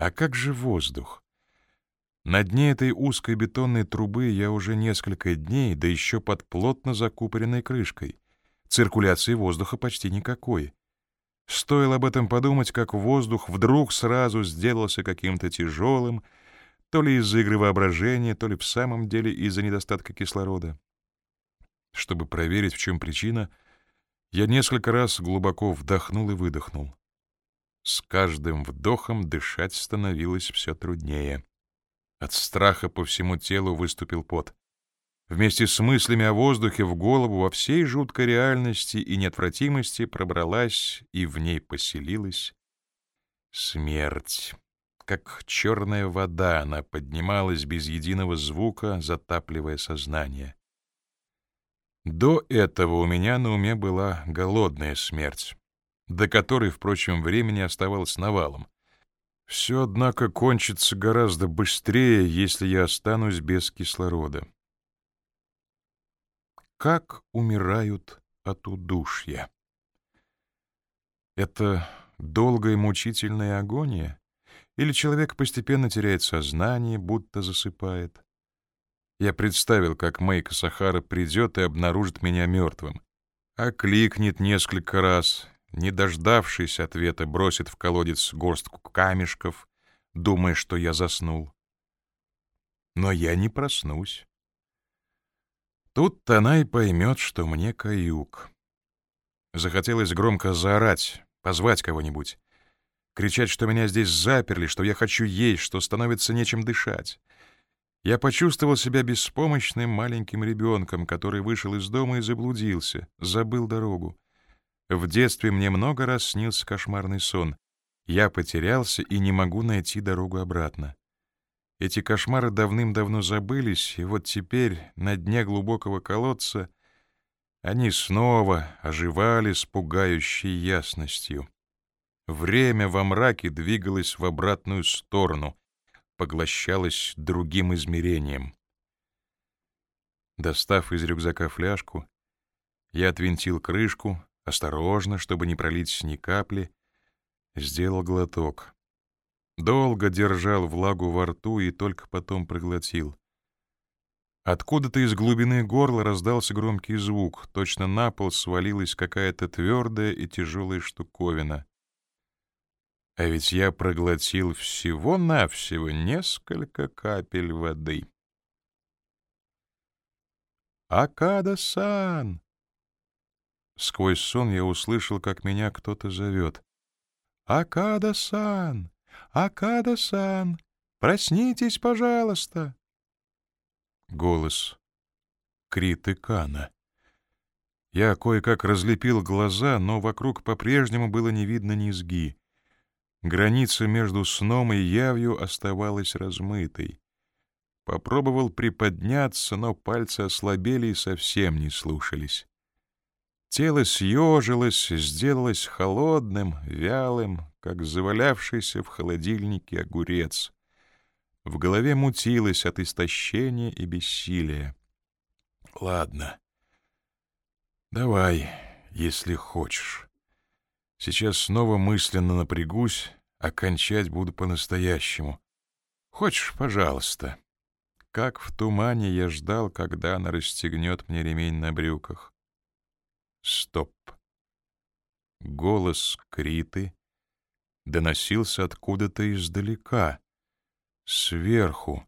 А как же воздух? На дне этой узкой бетонной трубы я уже несколько дней, да еще под плотно закупоренной крышкой. Циркуляции воздуха почти никакой. Стоило об этом подумать, как воздух вдруг сразу сделался каким-то тяжелым, то ли из-за игры воображения, то ли в самом деле из-за недостатка кислорода. Чтобы проверить, в чем причина, я несколько раз глубоко вдохнул и выдохнул. С каждым вдохом дышать становилось все труднее. От страха по всему телу выступил пот. Вместе с мыслями о воздухе в голову во всей жуткой реальности и неотвратимости пробралась и в ней поселилась смерть. Как черная вода она поднималась без единого звука, затапливая сознание. До этого у меня на уме была голодная смерть, до которой, впрочем, времени оставалось навалом. Все, однако, кончится гораздо быстрее, если я останусь без кислорода как умирают от удушья. Это долгая мучительная агония? Или человек постепенно теряет сознание, будто засыпает? Я представил, как Мэйка Сахара придет и обнаружит меня мертвым. Окликнет несколько раз, не дождавшись ответа, бросит в колодец горстку камешков, думая, что я заснул. Но я не проснусь. Тут-то она и поймет, что мне каюк. Захотелось громко заорать, позвать кого-нибудь. Кричать, что меня здесь заперли, что я хочу есть, что становится нечем дышать. Я почувствовал себя беспомощным маленьким ребенком, который вышел из дома и заблудился, забыл дорогу. В детстве мне много раз снился кошмарный сон. Я потерялся и не могу найти дорогу обратно. Эти кошмары давным-давно забылись, и вот теперь, на дне глубокого колодца, они снова оживали с пугающей ясностью. Время во мраке двигалось в обратную сторону, поглощалось другим измерением. Достав из рюкзака фляжку, я отвинтил крышку, осторожно, чтобы не пролить ни капли, сделал глоток. Долго держал влагу во рту и только потом проглотил. Откуда-то из глубины горла раздался громкий звук. Точно на пол свалилась какая-то твердая и тяжелая штуковина. А ведь я проглотил всего-навсего несколько капель воды. «Акада-сан!» Сквозь сон я услышал, как меня кто-то зовет. «Акада-сан! «Акада-сан, проснитесь, пожалуйста!» Голос Криты Кана. Я кое-как разлепил глаза, но вокруг по-прежнему было не видно низги. Граница между сном и явью оставалась размытой. Попробовал приподняться, но пальцы ослабели и совсем не слушались. Тело съежилось, сделалось холодным, вялым, как завалявшийся в холодильнике огурец. В голове мутилось от истощения и бессилия. Ладно. Давай, если хочешь. Сейчас снова мысленно напрягусь, окончать буду по-настоящему. Хочешь, пожалуйста. Как в тумане я ждал, когда она расстегнет мне ремень на брюках. Стоп. Голос Криты доносился откуда-то издалека, сверху.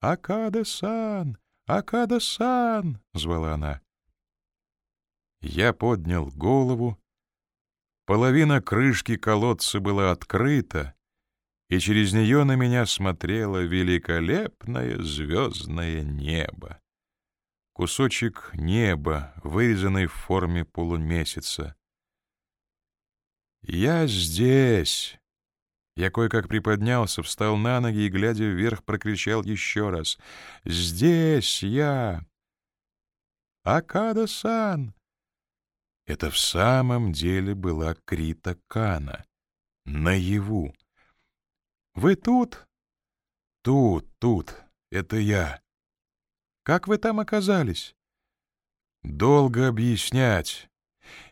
«Акада-сан! Акада-сан!» — звала она. Я поднял голову. Половина крышки колодца была открыта, и через нее на меня смотрело великолепное звездное небо. Кусочек неба, вырезанный в форме полумесяца. «Я здесь!» Я кое-как приподнялся, встал на ноги и, глядя вверх, прокричал еще раз. «Здесь я!» «Акада-сан!» Это в самом деле была Крита Кана. Наяву. «Вы тут?» «Тут, тут. Это я». «Как вы там оказались?» «Долго объяснять».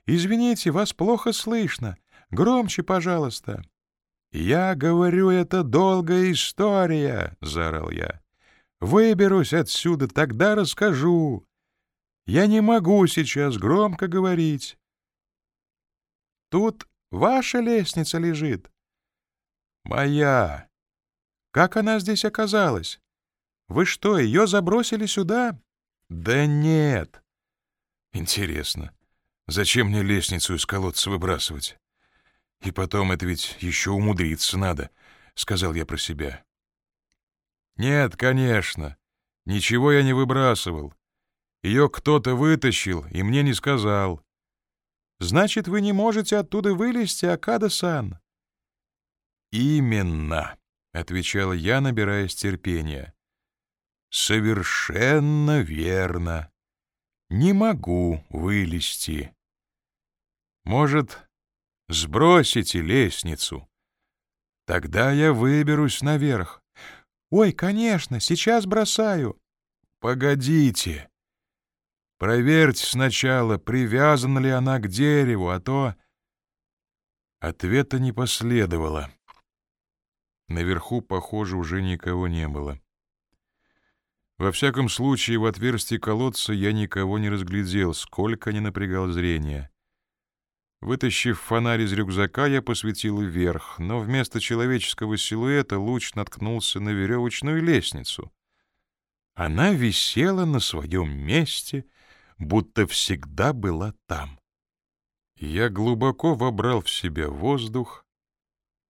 «Извините, вас плохо слышно. Громче, пожалуйста. «Я говорю, это долгая история!» — заорал я. «Выберусь отсюда, тогда расскажу. Я не могу сейчас громко говорить. Тут ваша лестница лежит». «Моя. Как она здесь оказалась? Вы что, ее забросили сюда?» «Да нет». «Интересно, зачем мне лестницу из колодца выбрасывать?» И потом это ведь еще умудриться надо, — сказал я про себя. Нет, конечно, ничего я не выбрасывал. Ее кто-то вытащил и мне не сказал. Значит, вы не можете оттуда вылезти, Акада-сан? Именно, — отвечал я, набираясь терпения. Совершенно верно. Не могу вылезти. Может, Сбросите лестницу. Тогда я выберусь наверх. Ой, конечно, сейчас бросаю. Погодите. Проверьте сначала, привязана ли она к дереву, а то... Ответа не последовало. Наверху, похоже, уже никого не было. Во всяком случае, в отверстии колодца я никого не разглядел, сколько ни напрягал зрение. Вытащив фонарь из рюкзака, я посветил вверх, но вместо человеческого силуэта луч наткнулся на веревочную лестницу. Она висела на своем месте, будто всегда была там. Я глубоко вобрал в себя воздух,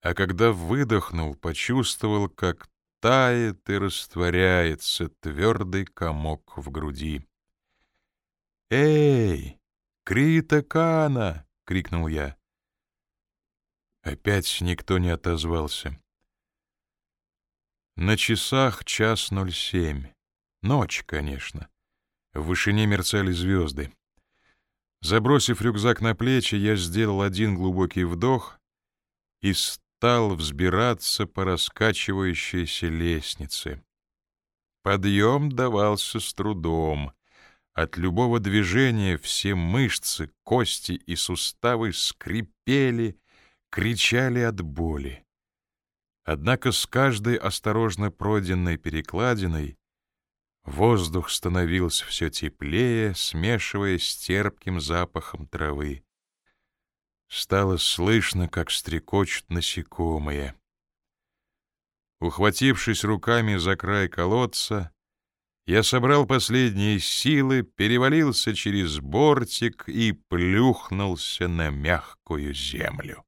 а когда выдохнул, почувствовал, как тает и растворяется твердый комок в груди. «Эй, Крита Кана!» — крикнул я. Опять никто не отозвался. На часах час ноль семь. Ночь, конечно. В вышине мерцали звезды. Забросив рюкзак на плечи, я сделал один глубокий вдох и стал взбираться по раскачивающейся лестнице. Подъем давался с трудом. От любого движения все мышцы, кости и суставы скрипели, кричали от боли. Однако с каждой осторожно пройденной перекладиной воздух становился все теплее, смешиваясь с терпким запахом травы. Стало слышно, как стрекочут насекомые. Ухватившись руками за край колодца, я собрал последние силы, перевалился через бортик и плюхнулся на мягкую землю.